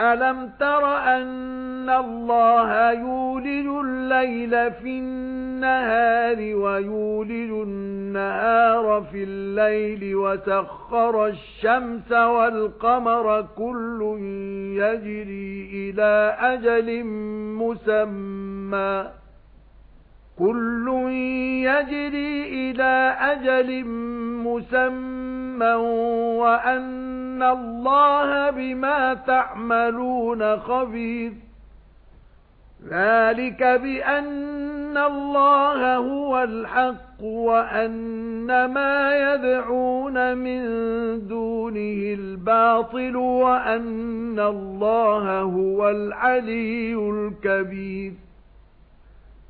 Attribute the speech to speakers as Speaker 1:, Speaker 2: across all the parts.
Speaker 1: أَلَمْ تَرَ أَنَّ اللَّهَ يُولِجُ اللَّيْلَ فِي النَّهَارِ وَيُولِجُ النَّهَارَ فِي اللَّيْلِ وَسَخَّرَ الشَّمْسَ وَالْقَمَرَ كُلٌّ يَجْرِي إِلَى أَجَلٍ مُّسَمًّى كُلٌّ يَجْرِي إِلَى أَجَلٍ مُّسَمًّى وَأَنَّ اللَّهَ بِمَا تَعْمَلُونَ خَبِيرٌ. ذَلِكَ بِأَنَّ اللَّهَ هُوَ الْحَقُّ وَأَنَّ مَا يَدْعُونَ مِن دُونِهِ الْبَاطِلُ وَأَنَّ اللَّهَ هُوَ الْعَلِيُّ الْكَبِيرُ.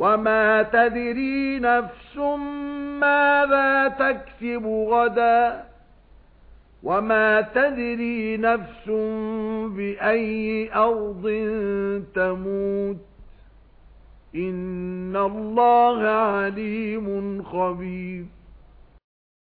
Speaker 1: وَمَا تَدْرِي نَفْسٌ مَاذَا تَكْسِبُ غَدًا وَمَا تَدْرِي نَفْسٌ بِأَيِّ أَرْضٍ تَمُوتُ إِنَّ اللَّهَ عَلِيمٌ خَبِيرٌ